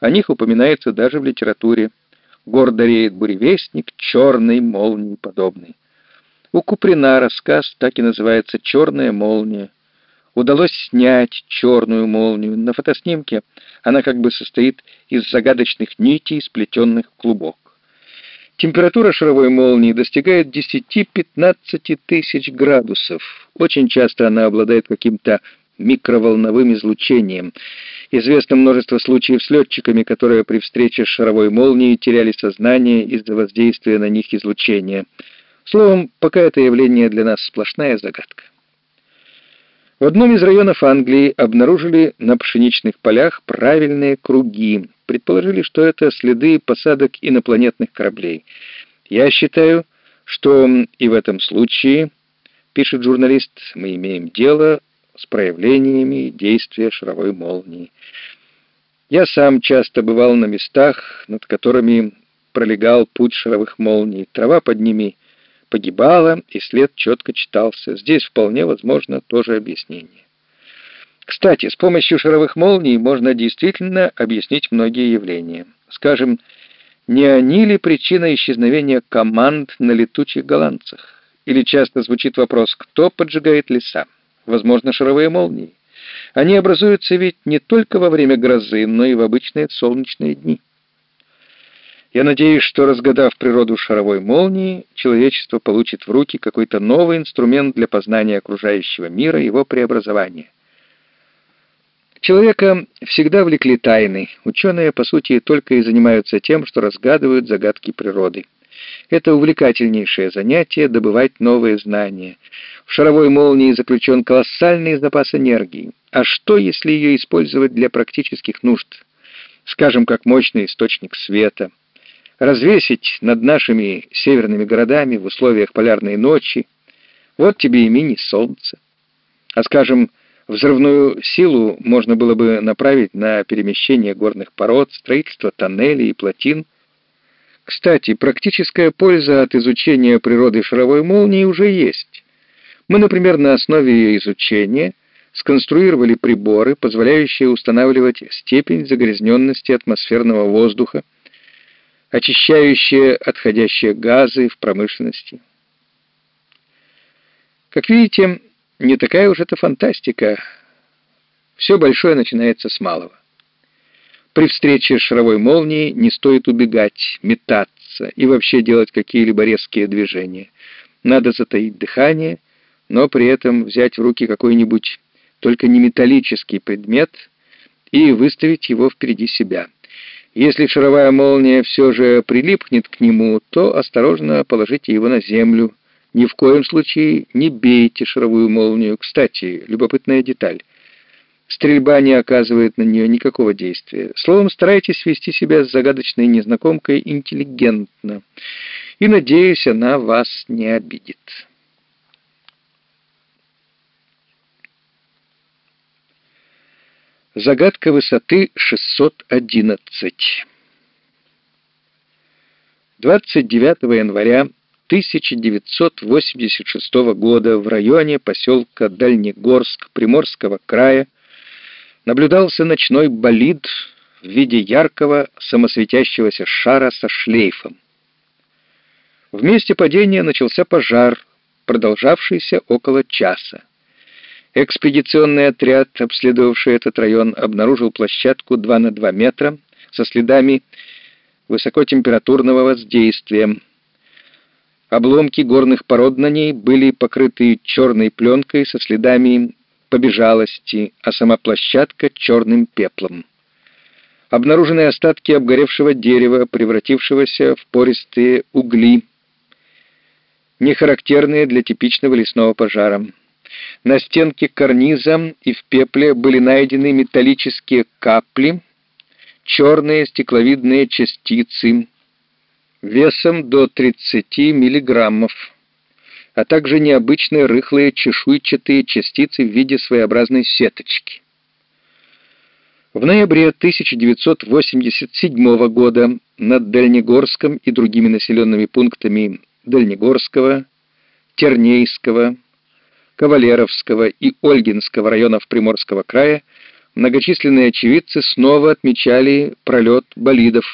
О них упоминается даже в литературе. Гордо реет буревестник, черной молнии подобный. У Куприна рассказ так и называется «Черная молния». Удалось снять черную молнию. На фотоснимке она как бы состоит из загадочных нитей, сплетенных клубок. Температура шаровой молнии достигает 10-15 тысяч градусов. Очень часто она обладает каким-то микроволновым излучением. Известно множество случаев с летчиками, которые при встрече с шаровой молнией теряли сознание из-за воздействия на них излучения. Словом, пока это явление для нас сплошная загадка. В одном из районов Англии обнаружили на пшеничных полях правильные круги. Предположили, что это следы посадок инопланетных кораблей. Я считаю, что и в этом случае, пишет журналист, мы имеем дело с проявлениями действия шаровой молнии. Я сам часто бывал на местах, над которыми пролегал путь шаровых молний. Трава под ними — погибала, и след четко читался. Здесь вполне возможно тоже объяснение. Кстати, с помощью шаровых молний можно действительно объяснить многие явления. Скажем, не они ли причина исчезновения команд на летучих голландцах? Или часто звучит вопрос, кто поджигает леса? Возможно, шаровые молнии. Они образуются ведь не только во время грозы, но и в обычные солнечные дни. Я надеюсь, что, разгадав природу шаровой молнии, человечество получит в руки какой-то новый инструмент для познания окружающего мира и его преобразования. Человека всегда влекли тайны. Ученые, по сути, только и занимаются тем, что разгадывают загадки природы. Это увлекательнейшее занятие — добывать новые знания. В шаровой молнии заключен колоссальный запас энергии. А что, если ее использовать для практических нужд? Скажем, как мощный источник света — развесить над нашими северными городами в условиях полярной ночи. Вот тебе и мини-солнце. А, скажем, взрывную силу можно было бы направить на перемещение горных пород, строительство тоннелей и плотин. Кстати, практическая польза от изучения природы шаровой молнии уже есть. Мы, например, на основе ее изучения сконструировали приборы, позволяющие устанавливать степень загрязненности атмосферного воздуха, очищающие отходящие газы в промышленности. Как видите, не такая уж это фантастика. Все большое начинается с малого. При встрече с шаровой молнией не стоит убегать, метаться и вообще делать какие-либо резкие движения. Надо затаить дыхание, но при этом взять в руки какой-нибудь только не металлический предмет и выставить его впереди себя. Если шаровая молния все же прилипнет к нему, то осторожно положите его на землю. Ни в коем случае не бейте шаровую молнию. Кстати, любопытная деталь. Стрельба не оказывает на нее никакого действия. Словом, старайтесь вести себя с загадочной незнакомкой интеллигентно. И, надеюсь, она вас не обидит. Загадка высоты 611. 29 января 1986 года в районе поселка Дальнегорск Приморского края наблюдался ночной болид в виде яркого самосветящегося шара со шлейфом. В месте падения начался пожар, продолжавшийся около часа. Экспедиционный отряд, обследовавший этот район, обнаружил площадку 2 на 2 метра со следами высокотемпературного воздействия. Обломки горных пород на ней были покрыты черной пленкой со следами побежалости, а сама площадка — черным пеплом. Обнаружены остатки обгоревшего дерева, превратившегося в пористые угли, не характерные для типичного лесного пожара. На стенке карниза и в пепле были найдены металлические капли, черные стекловидные частицы весом до 30 миллиграммов, а также необычные рыхлые чешуйчатые частицы в виде своеобразной сеточки. В ноябре 1987 года над Дальнегорском и другими населенными пунктами Дальнегорского, Тернейского, Кавалеровского и Ольгинского районов Приморского края многочисленные очевидцы снова отмечали пролет болидов.